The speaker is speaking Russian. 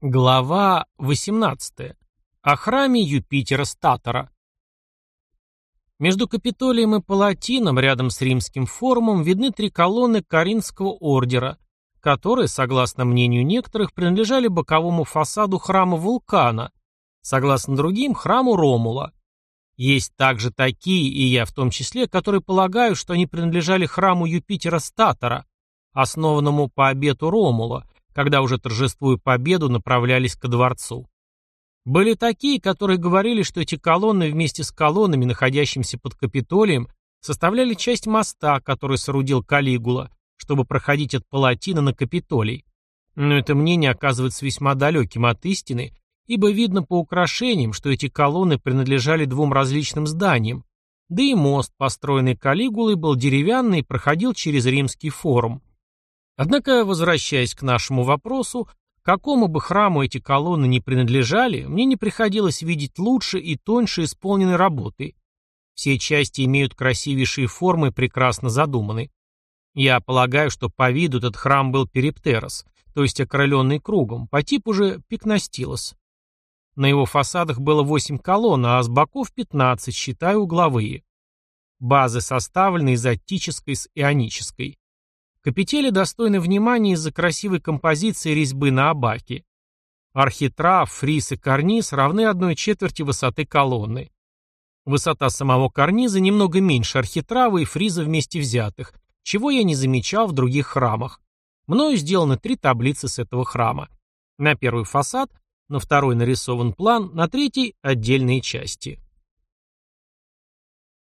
Глава 18. О храме Юпитера Статора. Между Капитолием и Палатином, рядом с Римским форумом, видны три колонны Каринского ордера, которые, согласно мнению некоторых, принадлежали боковому фасаду храма Вулкана, согласно другим, храму Ромула. Есть также такие, и я в том числе, которые полагают, что они принадлежали храму Юпитера Статора, основанному по обету Ромула, когда уже торжествуя победу направлялись ко дворцу. Были такие, которые говорили, что эти колонны вместе с колоннами, находящимися под Капитолием, составляли часть моста, который соорудил Калигула, чтобы проходить от Палатина на Капитолий. Но это мнение оказывается весьма далеким от истины, ибо видно по украшениям, что эти колонны принадлежали двум различным зданиям, да и мост, построенный Калигулой, был деревянный и проходил через Римский форум. Однако, возвращаясь к нашему вопросу, какому бы храму эти колонны не принадлежали, мне не приходилось видеть лучше и тоньше исполненной работы. Все части имеют красивейшие формы и прекрасно задуманы. Я полагаю, что по виду этот храм был периптерос, то есть окрыленный кругом, по типу же пикностилос. На его фасадах было 8 колонн, а с боков 15, считая угловые. Базы составлены из аттической с ионической. Капители достойны внимания из-за красивой композиции резьбы на абаке. Архитрав, фриз и карниз равны одной четверти высоты колонны. Высота самого карниза немного меньше архитрава и фриза вместе взятых, чего я не замечал в других храмах. Мною сделаны три таблицы с этого храма. На первый фасад, на второй нарисован план, на третий – отдельные части.